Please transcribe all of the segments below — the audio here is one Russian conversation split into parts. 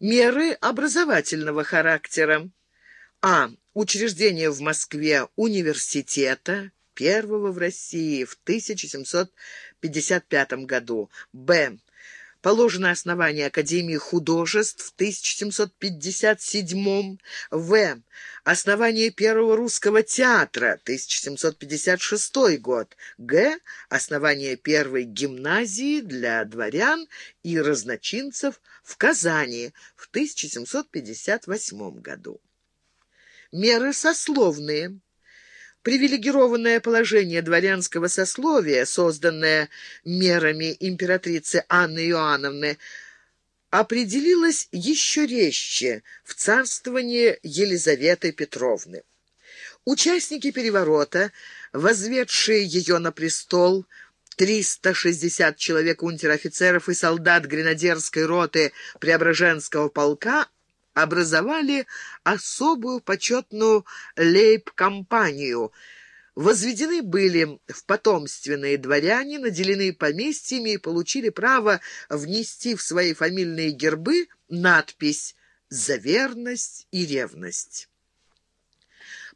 Меры образовательного характера. А. Учреждение в Москве университета, первого в России в 1755 году. Б. Положено основание Академии художеств в 1757 В. Основание Первого русского театра, 1756 год. Г. Основание Первой гимназии для дворян и разночинцев в Казани в 1758 году. Меры сословные привилегированное положение дворянского сословия, созданное мерами императрицы Анны Иоанновны, определилось еще резче в царствовании Елизаветы Петровны. Участники переворота, возведшие ее на престол, 360 человек унтер-офицеров и солдат гренадерской роты Преображенского полка образовали особую почетную лейб-компанию. Возведены были в потомственные дворяне, наделены поместьями и получили право внести в свои фамильные гербы надпись «За верность и ревность».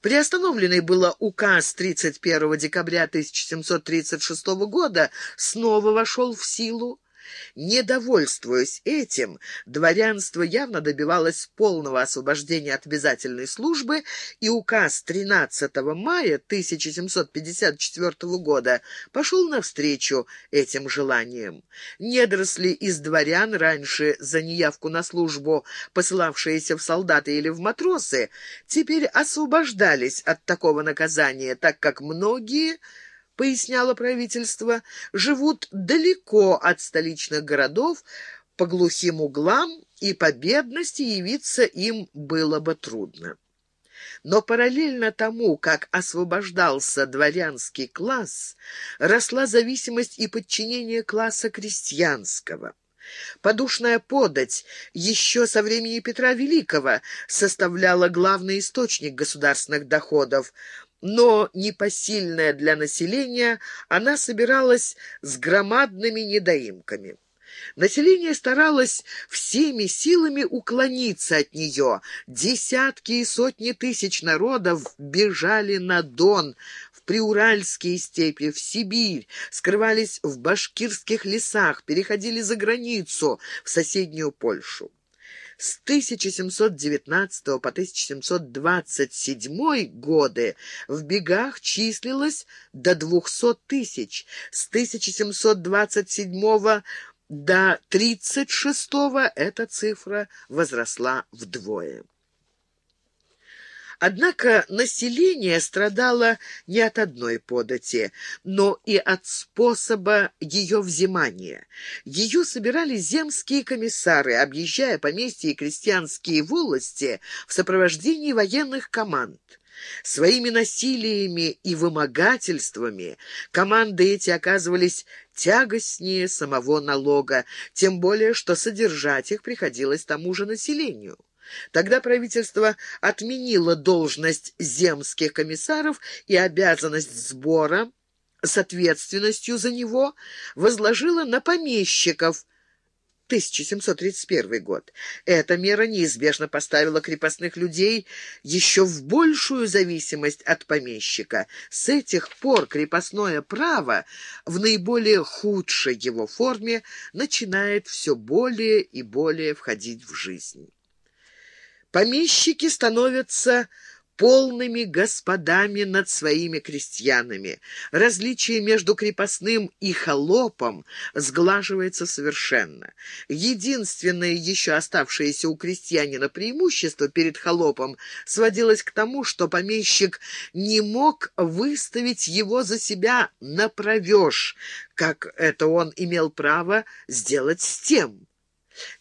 Приостановленный было указ 31 декабря 1736 года, снова вошел в силу. Недовольствуясь этим, дворянство явно добивалось полного освобождения от обязательной службы, и указ 13 мая 1754 года пошел навстречу этим желаниям. Недоросли из дворян, раньше за неявку на службу посылавшиеся в солдаты или в матросы, теперь освобождались от такого наказания, так как многие поясняло правительство, живут далеко от столичных городов, по глухим углам, и по бедности явиться им было бы трудно. Но параллельно тому, как освобождался дворянский класс, росла зависимость и подчинение класса крестьянского. Подушная подать еще со времени Петра Великого составляла главный источник государственных доходов, но непосильная для населения, она собиралась с громадными недоимками. Население старалось всеми силами уклониться от нее. Десятки и сотни тысяч народов бежали на Дон, в Приуральские степи, в Сибирь, скрывались в башкирских лесах, переходили за границу, в соседнюю Польшу. С 1719 по 1727 годы в бегах числилось до 200 тысяч, с 1727 до 36 эта цифра возросла вдвое. Однако население страдало не от одной подати, но и от способа ее взимания. Ее собирали земские комиссары, объезжая поместья и крестьянские волости в сопровождении военных команд. Своими насилиями и вымогательствами команды эти оказывались тягостнее самого налога, тем более что содержать их приходилось тому же населению. Тогда правительство отменило должность земских комиссаров и обязанность сбора с ответственностью за него возложило на помещиков 1731 год. Эта мера неизбежно поставила крепостных людей еще в большую зависимость от помещика. С этих пор крепостное право в наиболее худшей его форме начинает все более и более входить в жизнь. Помещики становятся полными господами над своими крестьянами. Различие между крепостным и холопом сглаживается совершенно. Единственное еще оставшееся у крестьянина преимущество перед холопом сводилось к тому, что помещик не мог выставить его за себя на провеж, как это он имел право сделать с тем.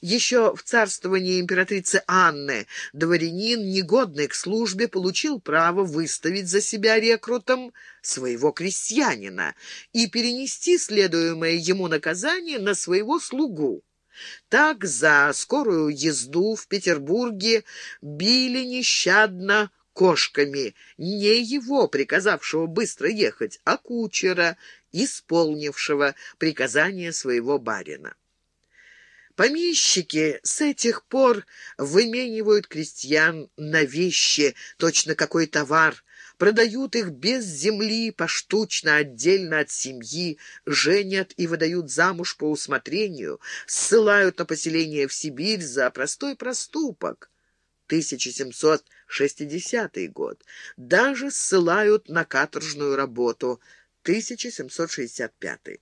Еще в царствовании императрицы Анны дворянин, негодный к службе, получил право выставить за себя рекрутом своего крестьянина и перенести следуемое ему наказание на своего слугу. Так за скорую езду в Петербурге били нещадно кошками не его, приказавшего быстро ехать, а кучера, исполнившего приказание своего барина. Помещики с этих пор выменивают крестьян на вещи, точно какой товар, продают их без земли, поштучно, отдельно от семьи, женят и выдают замуж по усмотрению, ссылают на поселение в Сибирь за простой проступок. 1760 год. Даже ссылают на каторжную работу. 1765.